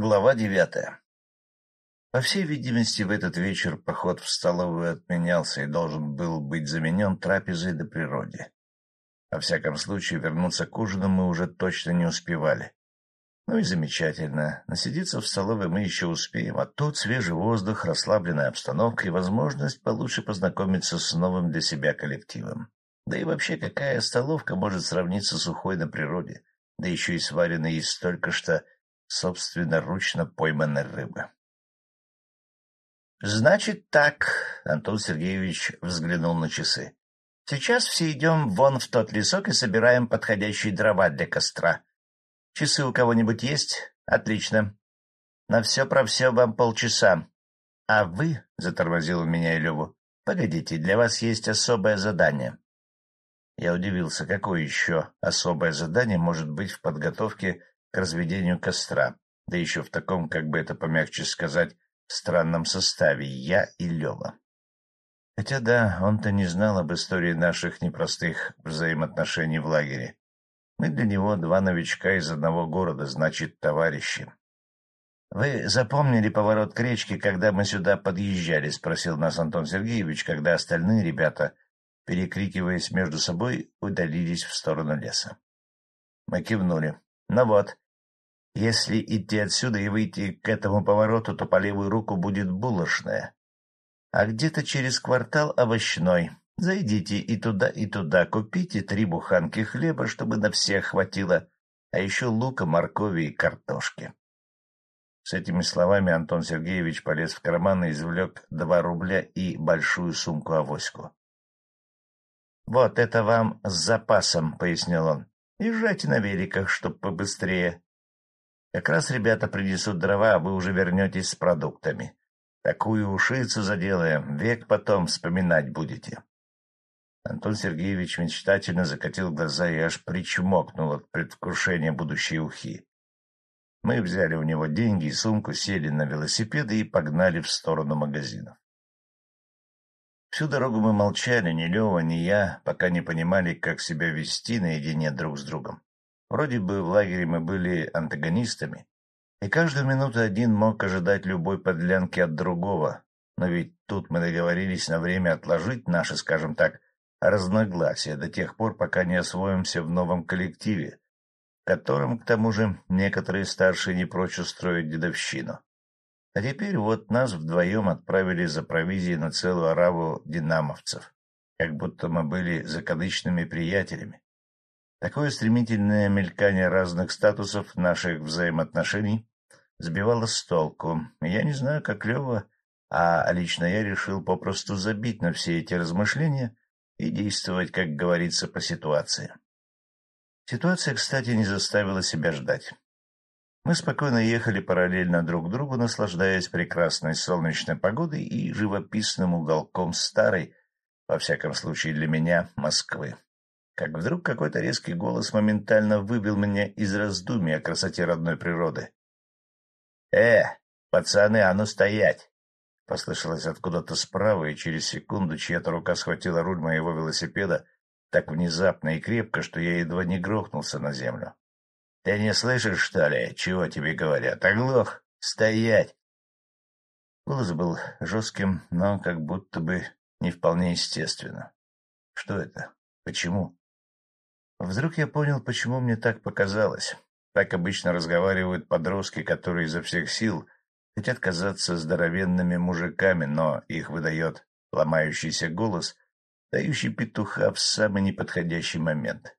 Глава девятая По всей видимости, в этот вечер поход в столовую отменялся и должен был быть заменен трапезой до природе. Во всяком случае, вернуться к ужину мы уже точно не успевали. Ну и замечательно. Насидеться в столовой мы еще успеем, а тут свежий воздух, расслабленная обстановка и возможность получше познакомиться с новым для себя коллективом. Да и вообще, какая столовка может сравниться с сухой на природе, да еще и сваренной из столько что собственноручно пойманной рыбы. — Значит так, — Антон Сергеевич взглянул на часы. — Сейчас все идем вон в тот лесок и собираем подходящие дрова для костра. Часы у кого-нибудь есть? Отлично. На все про все вам полчаса. А вы, — затормозил меня и Леву, — погодите, для вас есть особое задание. Я удивился, какое еще особое задание может быть в подготовке разведению костра, да еще в таком, как бы это помягче сказать, странном составе я и Лева. Хотя да, он-то не знал об истории наших непростых взаимоотношений в лагере. Мы для него два новичка из одного города, значит, товарищи. — Вы запомнили поворот к речке, когда мы сюда подъезжали? — спросил нас Антон Сергеевич, когда остальные ребята, перекрикиваясь между собой, удалились в сторону леса. Мы кивнули. Ну вот, если идти отсюда и выйти к этому повороту, то по левую руку будет булочная, а где-то через квартал овощной. Зайдите и туда, и туда, купите три буханки хлеба, чтобы на всех хватило, а еще лука, моркови и картошки. С этими словами Антон Сергеевич полез в карман и извлек два рубля и большую сумку-авоську. — Вот это вам с запасом, — пояснил он. Езжайте на великах, чтоб побыстрее. Как раз ребята принесут дрова, а вы уже вернетесь с продуктами. Такую ушицу заделаем, век потом вспоминать будете. Антон Сергеевич мечтательно закатил глаза и аж причмокнул от предвкушения будущей ухи. Мы взяли у него деньги и сумку, сели на велосипеды и погнали в сторону магазинов. Всю дорогу мы молчали, ни Лева, ни я, пока не понимали, как себя вести наедине друг с другом. Вроде бы в лагере мы были антагонистами, и каждую минуту один мог ожидать любой подлянки от другого, но ведь тут мы договорились на время отложить наши, скажем так, разногласия до тех пор, пока не освоимся в новом коллективе, которым, к тому же, некоторые старшие не прочь устроить дедовщину. А теперь вот нас вдвоем отправили за провизией на целую ораву динамовцев, как будто мы были закадычными приятелями. Такое стремительное мелькание разных статусов наших взаимоотношений сбивало с толку. Я не знаю, как Лева, а лично я решил попросту забить на все эти размышления и действовать, как говорится, по ситуации. Ситуация, кстати, не заставила себя ждать. Мы спокойно ехали параллельно друг другу, наслаждаясь прекрасной солнечной погодой и живописным уголком старой, во всяком случае для меня, Москвы. Как вдруг какой-то резкий голос моментально выбил меня из раздумий о красоте родной природы. — Э, пацаны, а ну стоять! — послышалось откуда-то справа, и через секунду чья-то рука схватила руль моего велосипеда так внезапно и крепко, что я едва не грохнулся на землю. Ты не слышишь, что ли, чего тебе говорят? Оглох! Стоять! Голос был жестким, но как будто бы не вполне естественно. Что это? Почему? Вдруг я понял, почему мне так показалось. Так обычно разговаривают подростки, которые изо всех сил хотят казаться здоровенными мужиками, но их выдает ломающийся голос, дающий петуха в самый неподходящий момент.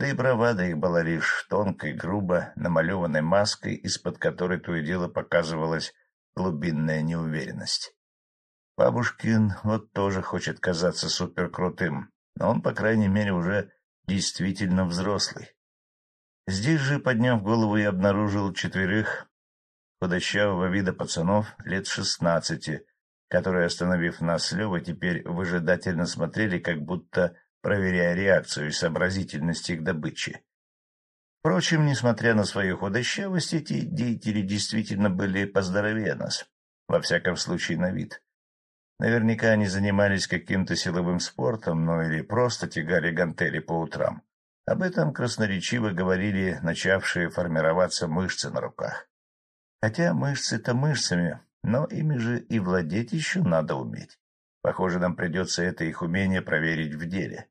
Да и бравада их была лишь тонкой, грубо намалеванной маской, из-под которой то и дело показывалась глубинная неуверенность. Бабушкин вот тоже хочет казаться суперкрутым, но он, по крайней мере, уже действительно взрослый. Здесь же, подняв голову, я обнаружил четверых худощавого вида пацанов лет шестнадцати, которые, остановив нас с Левой, теперь выжидательно смотрели, как будто проверяя реакцию и сообразительность их добычи. Впрочем, несмотря на свою худощавость, эти деятели действительно были поздоровее нас, во всяком случае на вид. Наверняка они занимались каким-то силовым спортом, ну или просто тягали гантели по утрам. Об этом красноречиво говорили начавшие формироваться мышцы на руках. Хотя мышцы-то мышцами, но ими же и владеть еще надо уметь. Похоже, нам придется это их умение проверить в деле.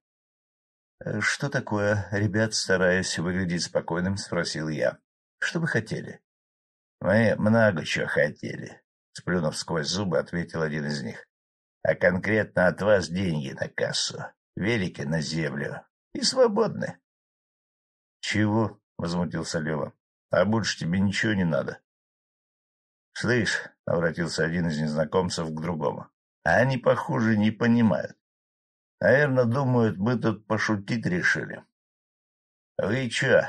«Э, — Что такое, ребят, стараясь выглядеть спокойным, спросил я. — Что вы хотели? — Мы много чего хотели, — сплюнув сквозь зубы, ответил один из них. — А конкретно от вас деньги на кассу, велики на землю и свободны. — Чего? — возмутился Лева. — А больше тебе ничего не надо. — Слышь, — обратился один из незнакомцев к другому, — они, похоже, не понимают. Наверное, думают, мы тут пошутить решили. — Вы чё,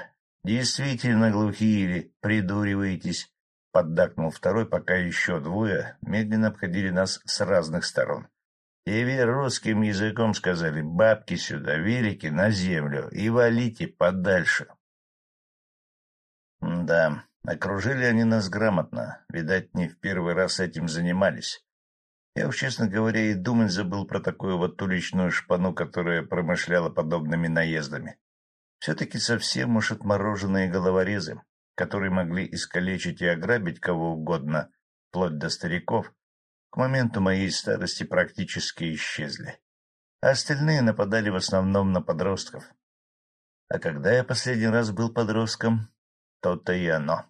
действительно глухие или придуриваетесь? — поддакнул второй, пока еще двое медленно обходили нас с разных сторон. Теперь русским языком сказали «бабки сюда, велики на землю и валите подальше». Да, окружили они нас грамотно, видать, не в первый раз этим занимались. Я уж, честно говоря, и думать забыл про такую вот уличную шпану, которая промышляла подобными наездами. Все-таки совсем уж отмороженные головорезы, которые могли искалечить и ограбить кого угодно, вплоть до стариков, к моменту моей старости практически исчезли. А остальные нападали в основном на подростков. А когда я последний раз был подростком, то-то и оно.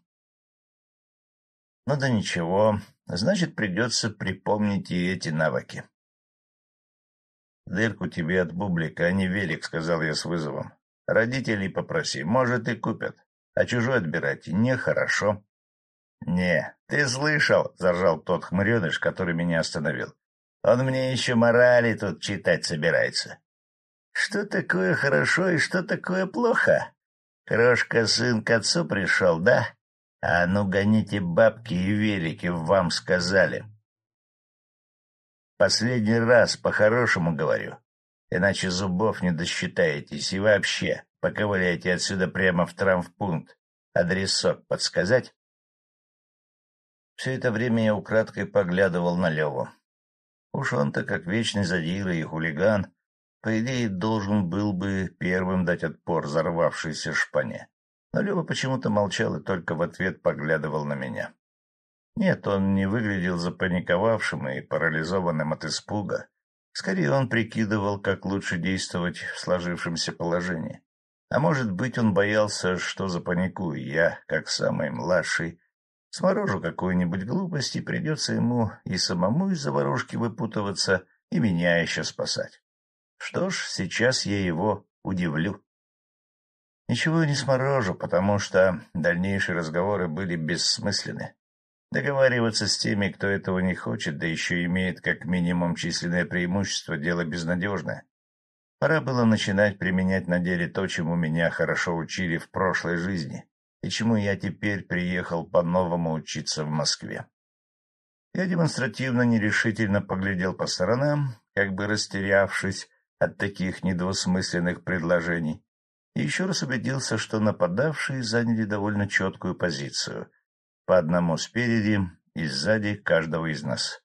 Ну да ничего, значит, придется припомнить и эти навыки. «Дырку тебе от бублика, а не велик», — сказал я с вызовом. «Родителей попроси, может, и купят. А чужой отбирать нехорошо». «Не, ты слышал?» — заржал тот хмыреныш, который меня остановил. «Он мне еще морали тут читать собирается». «Что такое хорошо и что такое плохо?» Крошка сын к отцу пришел, да? А ну гоните бабки и велики, вам сказали. Последний раз по-хорошему говорю, иначе зубов не досчитаетесь и вообще поковыляете отсюда прямо в травмпункт. Адресок подсказать? Все это время я украдкой поглядывал на Леву. Уж он-то, как вечный задира и хулиган, по идее, должен был бы первым дать отпор взорвавшейся шпане. Но Лева почему-то молчал и только в ответ поглядывал на меня. Нет, он не выглядел запаниковавшим и парализованным от испуга. Скорее, он прикидывал, как лучше действовать в сложившемся положении. А может быть, он боялся, что запаникую я, как самый младший, сморожу какую-нибудь глупость, и придется ему и самому из заварушки выпутываться, и меня еще спасать. Что ж, сейчас я его удивлю. Ничего не сморожу, потому что дальнейшие разговоры были бессмысленны. Договариваться с теми, кто этого не хочет, да еще имеет как минимум численное преимущество, дело безнадежное. Пора было начинать применять на деле то, чему меня хорошо учили в прошлой жизни, и чему я теперь приехал по-новому учиться в Москве. Я демонстративно нерешительно поглядел по сторонам, как бы растерявшись, от таких недвусмысленных предложений, и еще раз убедился, что нападавшие заняли довольно четкую позицию, по одному спереди и сзади каждого из нас.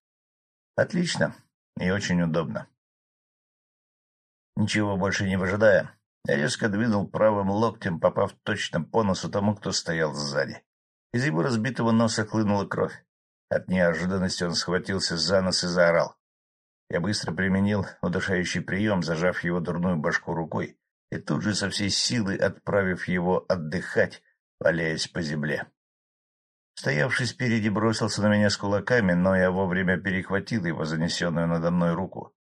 Отлично и очень удобно. Ничего больше не выжидая, я резко двинул правым локтем, попав точно по носу тому, кто стоял сзади. Из его разбитого носа хлынула кровь. От неожиданности он схватился за нос и заорал. Я быстро применил удушающий прием, зажав его дурную башку рукой, и тут же со всей силы отправив его отдыхать, валяясь по земле. Стоявший спереди бросился на меня с кулаками, но я вовремя перехватил его занесенную надо мной руку.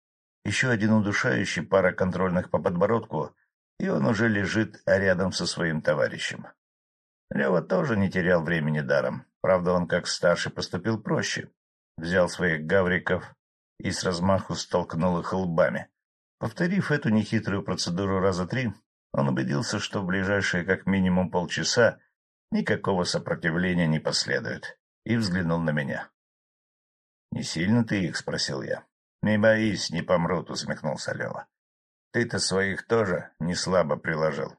Еще один удушающий, пара контрольных по подбородку, и он уже лежит рядом со своим товарищем. Лева тоже не терял времени даром. Правда, он как старший поступил проще. Взял своих гавриков, и с размаху столкнул их лбами. Повторив эту нехитрую процедуру раза три, он убедился, что в ближайшие как минимум полчаса никакого сопротивления не последует, и взглянул на меня. — Не сильно ты их? — спросил я. — Не боись, не помрут, — усмехнулся Лева. — Ты-то своих тоже не слабо приложил.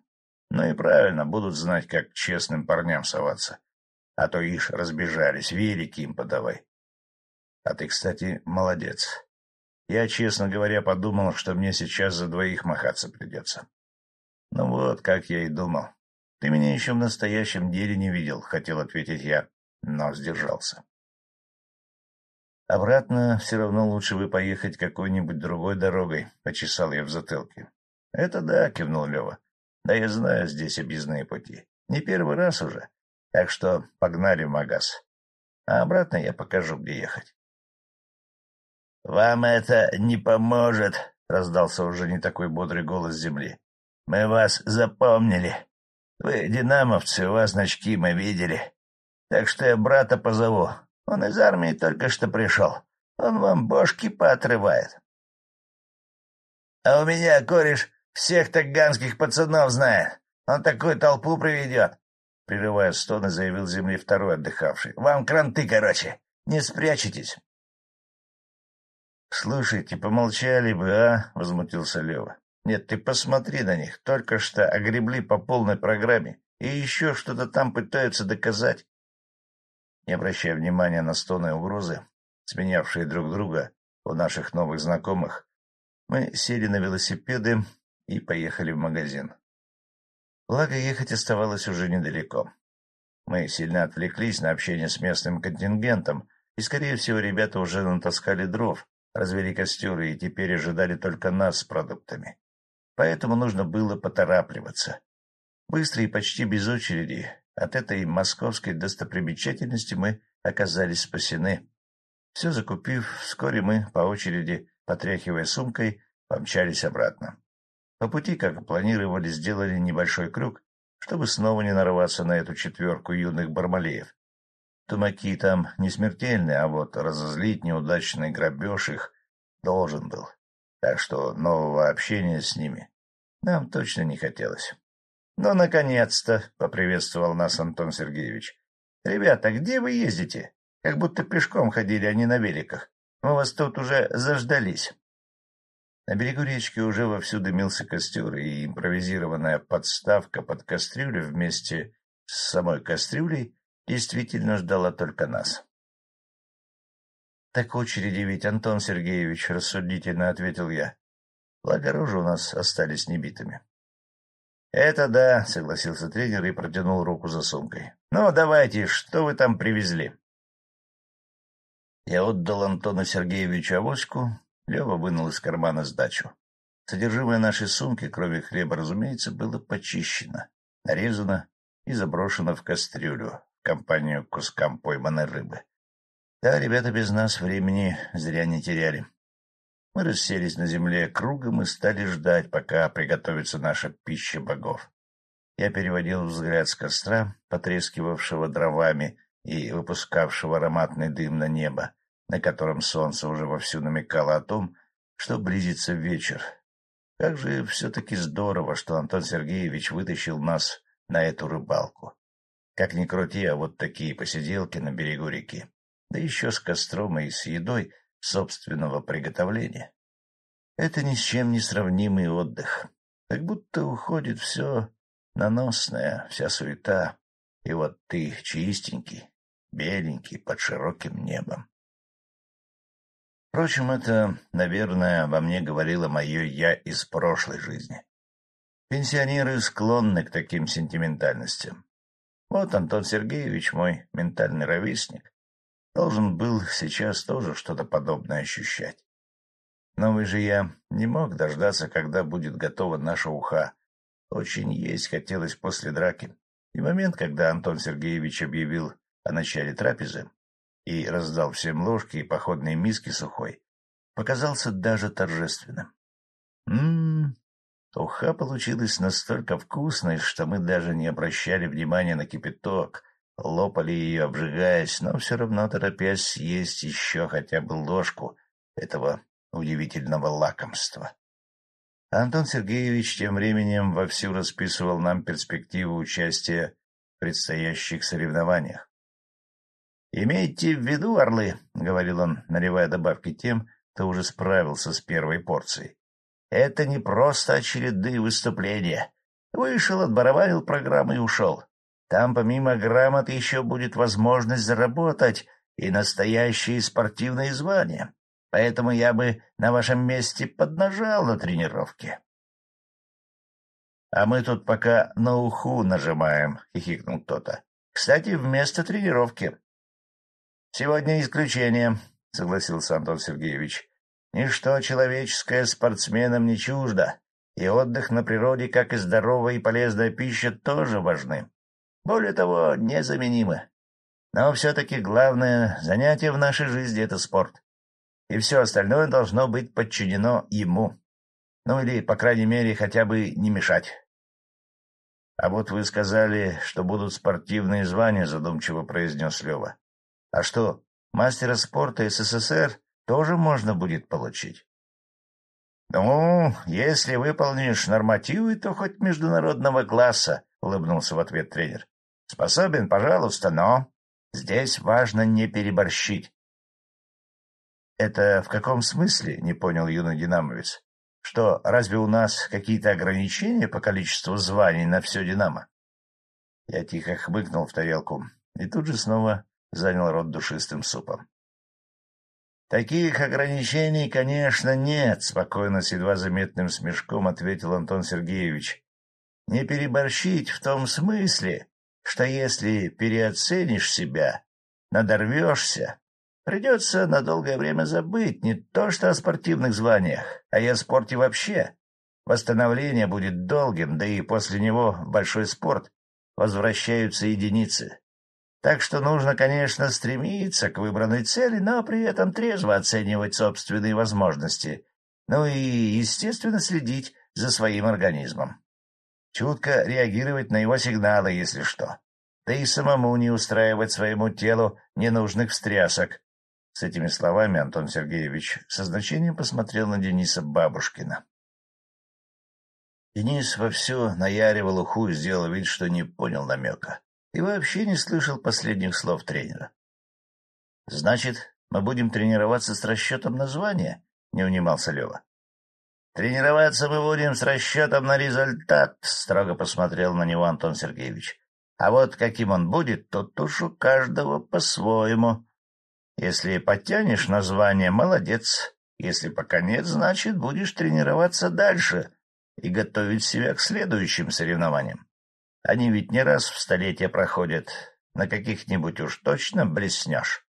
Ну и правильно, будут знать, как честным парням соваться. А то ишь разбежались, велики им подавай. А ты, кстати, молодец. Я, честно говоря, подумал, что мне сейчас за двоих махаться придется. Ну вот, как я и думал. Ты меня еще в настоящем деле не видел, — хотел ответить я. но сдержался. «Обратно все равно лучше бы поехать какой-нибудь другой дорогой», — почесал я в затылке. «Это да», — кивнул Лева. «Да я знаю здесь объездные пути. Не первый раз уже. Так что погнали в магаз. А обратно я покажу, где ехать». «Вам это не поможет», — раздался уже не такой бодрый голос земли. «Мы вас запомнили. Вы динамовцы, у вас значки мы видели. Так что я брата позову. Он из армии только что пришел. Он вам бошки поотрывает. — А у меня кореш всех таганских пацанов знает. Он такую толпу приведет. Прерывая стоны, заявил земли второй отдыхавший. — Вам кранты, короче. Не спрячетесь. — Слушайте, помолчали бы, а? — возмутился Лева. — Нет, ты посмотри на них. Только что огребли по полной программе. И еще что-то там пытаются доказать. Не обращая внимания на стоны и угрозы, сменявшие друг друга у наших новых знакомых, мы сели на велосипеды и поехали в магазин. Благо, ехать оставалось уже недалеко. Мы сильно отвлеклись на общение с местным контингентом, и, скорее всего, ребята уже натаскали дров, развели костеры и теперь ожидали только нас с продуктами. Поэтому нужно было поторапливаться. Быстро и почти без очереди от этой московской достопримечательности мы оказались спасены. Все закупив, вскоре мы, по очереди, потряхивая сумкой, помчались обратно. По пути, как планировали, сделали небольшой крюк, чтобы снова не нарваться на эту четверку юных бармалеев. Тумаки там не смертельные, а вот разозлить неудачный грабеж их должен был. Так что нового общения с ними нам точно не хотелось. «Ну, наконец-то!» — поприветствовал нас Антон Сергеевич. «Ребята, где вы ездите? Как будто пешком ходили, а не на великах. Мы вас тут уже заждались». На берегу речки уже вовсю дымился костер, и импровизированная подставка под кастрюлю вместе с самой кастрюлей действительно ждала только нас. — Так очереди ведь, Антон Сергеевич, — рассудительно ответил я. Благо рожи у нас остались небитыми. «Это да», — согласился тренер и протянул руку за сумкой. «Ну, давайте, что вы там привезли?» Я отдал Антону Сергеевичу авоську, Лева вынул из кармана сдачу. Содержимое нашей сумки, кроме хлеба, разумеется, было почищено, нарезано и заброшено в кастрюлю, компанию кускам пойманной рыбы. Да, ребята без нас времени зря не теряли. Мы расселись на земле кругом и стали ждать, пока приготовится наша пища богов. Я переводил взгляд с костра, потрескивавшего дровами и выпускавшего ароматный дым на небо, на котором солнце уже вовсю намекало о том, что близится вечер. Как же все-таки здорово, что Антон Сергеевич вытащил нас на эту рыбалку. Как ни крути, а вот такие посиделки на берегу реки. Да еще с костром и с едой — собственного приготовления. Это ни с чем не сравнимый отдых. Как будто уходит все наносное, вся суета, и вот ты чистенький, беленький, под широким небом. Впрочем, это, наверное, во мне говорило мое «я» из прошлой жизни. Пенсионеры склонны к таким сентиментальностям. Вот Антон Сергеевич, мой ментальный ровесник, должен был сейчас тоже что-то подобное ощущать. Новый же я не мог дождаться, когда будет готова наша уха. Очень есть хотелось после драки. И момент, когда Антон Сергеевич объявил о начале трапезы и раздал всем ложки и походные миски сухой, показался даже торжественным. Ммм, уха получилась настолько вкусной, что мы даже не обращали внимания на кипяток, лопали ее, обжигаясь, но все равно торопясь съесть еще хотя бы ложку этого удивительного лакомства. Антон Сергеевич тем временем вовсю расписывал нам перспективу участия в предстоящих соревнованиях. «Имейте в виду, орлы», — говорил он, наливая добавки тем, кто уже справился с первой порцией. «Это не просто очередные выступления. Вышел, отбарабанил программу и ушел. Там помимо грамот еще будет возможность заработать и настоящие спортивные звания. Поэтому я бы на вашем месте поднажал на тренировке. — А мы тут пока на уху нажимаем, — хихикнул кто-то. — Кстати, вместо тренировки. Сегодня исключение, — согласился Антон Сергеевич. Ничто человеческое спортсменам не чуждо, и отдых на природе, как и здоровая и полезная пища, тоже важны. Более того, незаменимы. Но все-таки главное занятие в нашей жизни — это спорт. И все остальное должно быть подчинено ему. Ну или, по крайней мере, хотя бы не мешать. — А вот вы сказали, что будут спортивные звания, — задумчиво произнес Лева. — А что, мастера спорта СССР тоже можно будет получить? — Ну, если выполнишь нормативы, то хоть международного класса, — улыбнулся в ответ тренер. — Способен, пожалуйста, но здесь важно не переборщить. — Это в каком смысле? — не понял юный динамовец. — Что, разве у нас какие-то ограничения по количеству званий на все «Динамо»? Я тихо хмыкнул в тарелку и тут же снова занял рот душистым супом. «Таких ограничений, конечно, нет», — спокойно, с едва заметным смешком ответил Антон Сергеевич. «Не переборщить в том смысле, что если переоценишь себя, надорвешься, придется на долгое время забыть не то что о спортивных званиях, а и о спорте вообще. Восстановление будет долгим, да и после него большой спорт возвращаются единицы. Так что нужно, конечно, стремиться к выбранной цели, но при этом трезво оценивать собственные возможности, ну и, естественно, следить за своим организмом. Чутко реагировать на его сигналы, если что. Да и самому не устраивать своему телу ненужных встрясок. С этими словами Антон Сергеевич со значением посмотрел на Дениса Бабушкина. Денис вовсю наяривал уху и сделал вид, что не понял намека и вообще не слышал последних слов тренера. — Значит, мы будем тренироваться с расчетом названия? — не унимался Лева. — Тренироваться мы будем с расчетом на результат, — строго посмотрел на него Антон Сергеевич. — А вот каким он будет, тут уж у каждого по-своему. Если подтянешь название — молодец. Если пока нет, значит, будешь тренироваться дальше и готовить себя к следующим соревнованиям. Они ведь не раз в столетие проходят. На каких-нибудь уж точно блеснешь.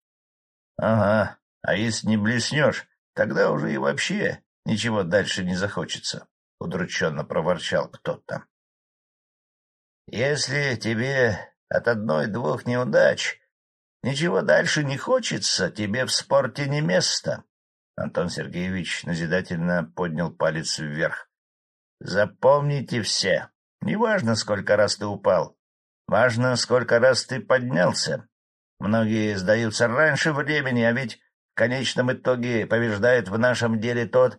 — Ага, а если не блеснешь, тогда уже и вообще ничего дальше не захочется, — удрученно проворчал кто-то. — Если тебе от одной-двух неудач ничего дальше не хочется, тебе в спорте не место. Антон Сергеевич назидательно поднял палец вверх. — Запомните все, Неважно, сколько раз ты упал. Важно, сколько раз ты поднялся. Многие сдаются раньше времени, а ведь в конечном итоге побеждает в нашем деле тот,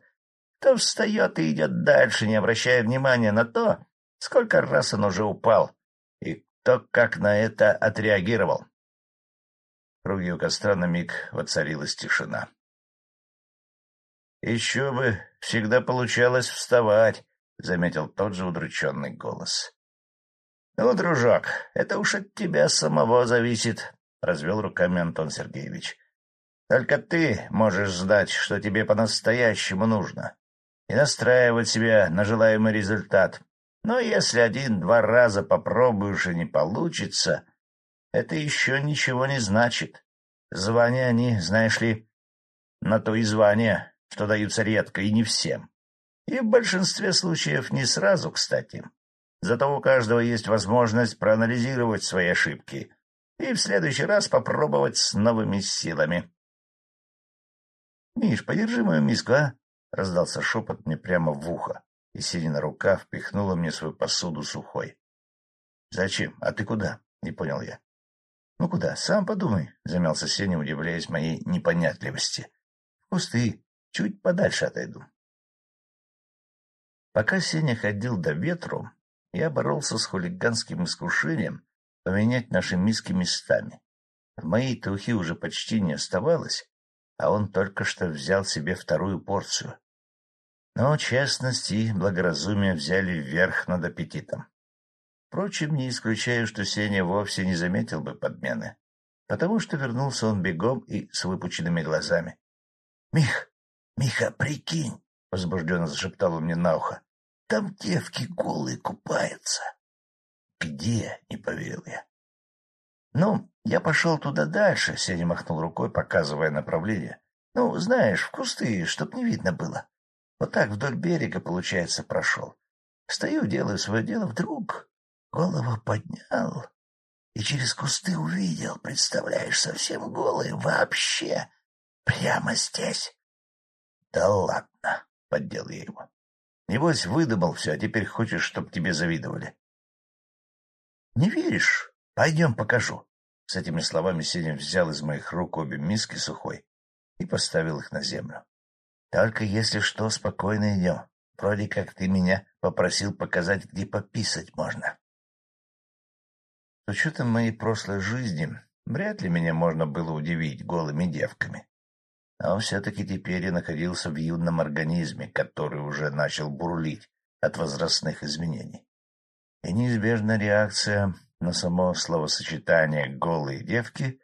кто встает и идет дальше, не обращая внимания на то, сколько раз он уже упал, и кто как на это отреагировал. В круге у костра на миг воцарилась тишина. — Еще бы, всегда получалось вставать, — заметил тот же удрученный голос. — Ну, дружок, это уж от тебя самого зависит, — развел руками Антон Сергеевич. — Только ты можешь знать, что тебе по-настоящему нужно, и настраивать себя на желаемый результат. Но если один-два раза попробуешь и не получится, это еще ничего не значит. Звания они, знаешь ли, на то и звания, что даются редко и не всем. И в большинстве случаев не сразу, кстати. Зато у каждого есть возможность проанализировать свои ошибки и в следующий раз попробовать с новыми силами. — Миш, подержи мою миску, а? — раздался шепот мне прямо в ухо, и, сидя на руках, впихнула мне свою посуду сухой. — Зачем? А ты куда? — не понял я. — Ну куда? Сам подумай, — замялся Сеня, удивляясь моей непонятливости. — В кусты. Чуть подальше отойду. Пока Сеня ходил до ветру, я боролся с хулиганским искушением поменять наши миски местами. В моей тухе уже почти не оставалось, а он только что взял себе вторую порцию. Но честность и благоразумие взяли вверх над аппетитом. Впрочем, не исключаю, что Сеня вовсе не заметил бы подмены, потому что вернулся он бегом и с выпученными глазами. — Мих, Миха, прикинь, — возбужденно зашептал он мне на ухо. — Там девки голые купаются. — Где? — не поверил я. — Ну, Я пошел туда дальше, — Сеня махнул рукой, показывая направление. Ну, знаешь, в кусты, чтоб не видно было. Вот так вдоль берега, получается, прошел. Стою, делаю свое дело, вдруг голову поднял и через кусты увидел, представляешь, совсем голый, вообще, прямо здесь. — Да ладно, — поддел я его. — Небось, выдумал все, а теперь хочешь, чтоб тебе завидовали. — Не веришь? Пойдем покажу. С этими словами Сеня взял из моих рук обе миски сухой и поставил их на землю. — Только если что, спокойно идем. Вроде как ты меня попросил показать, где пописать можно. С учетом моей прошлой жизни, вряд ли меня можно было удивить голыми девками. Но все-таки теперь я находился в юном организме, который уже начал бурлить от возрастных изменений. И неизбежная реакция на само словосочетание «голые девки»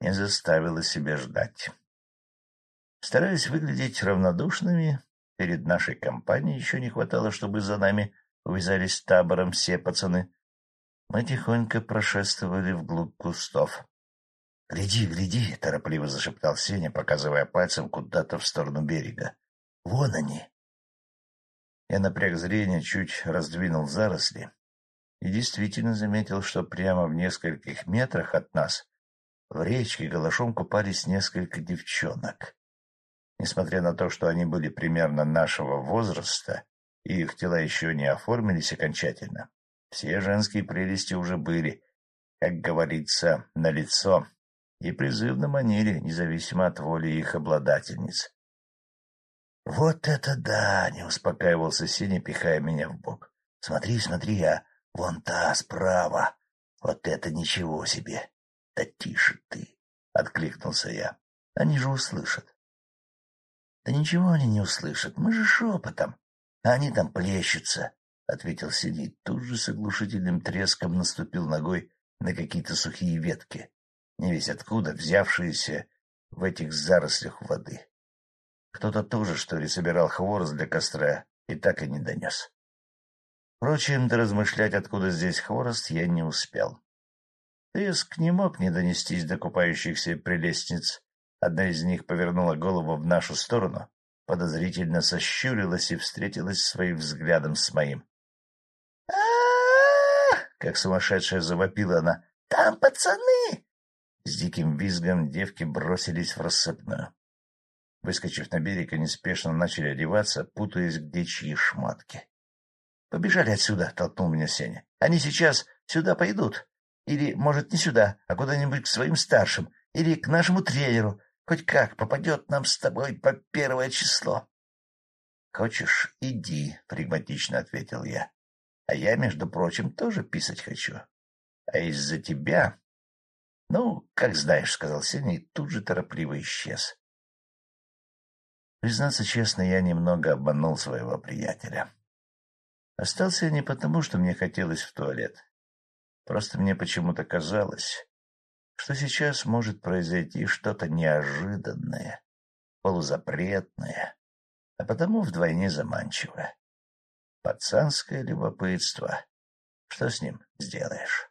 не заставила себя ждать. Стараясь выглядеть равнодушными, перед нашей компанией еще не хватало, чтобы за нами увязались табором все пацаны. Мы тихонько прошествовали вглубь кустов. — Гляди, гляди! — торопливо зашептал Сеня, показывая пальцем куда-то в сторону берега. — Вон они! Я напряг зрение, чуть раздвинул заросли и действительно заметил, что прямо в нескольких метрах от нас в речке голышом купались несколько девчонок. Несмотря на то, что они были примерно нашего возраста, и их тела еще не оформились окончательно, все женские прелести уже были, как говорится, на лицо и призывно манили, независимо от воли их обладательниц. — Вот это да! — не успокаивался Синий, пихая меня в бок. — Смотри, смотри, а вон та справа. Вот это ничего себе! Да тише ты! — откликнулся я. — Они же услышат. — Да ничего они не услышат, мы же шепотом. А они там плещутся, — ответил Синий. Тут же с оглушительным треском наступил ногой на какие-то сухие ветки не весь откуда взявшиеся в этих зарослях воды. Кто-то тоже, что ли, собирал хворост для костра и так и не донес. Впрочем, доразмышлять, откуда здесь хворост, я не успел. Треск не мог не донестись до купающихся прелестниц. Одна из них повернула голову в нашу сторону, подозрительно сощурилась и встретилась своим взглядом с моим. Как сумасшедшая завопила она. «Там пацаны! С диким визгом девки бросились в рассыпную. Выскочив на берег, они спешно начали одеваться, путаясь, где чьи шматки. — Побежали отсюда, — толкнул меня Сеня. — Они сейчас сюда пойдут. Или, может, не сюда, а куда-нибудь к своим старшим. Или к нашему тренеру. Хоть как попадет нам с тобой по первое число. — Хочешь, иди, — флегматично ответил я. — А я, между прочим, тоже писать хочу. А из-за тебя — Ну, как знаешь, — сказал Сеня и тут же торопливо исчез. Признаться честно, я немного обманул своего приятеля. Остался не потому, что мне хотелось в туалет. Просто мне почему-то казалось, что сейчас может произойти что-то неожиданное, полузапретное, а потому вдвойне заманчивое. Пацанское любопытство. Что с ним сделаешь?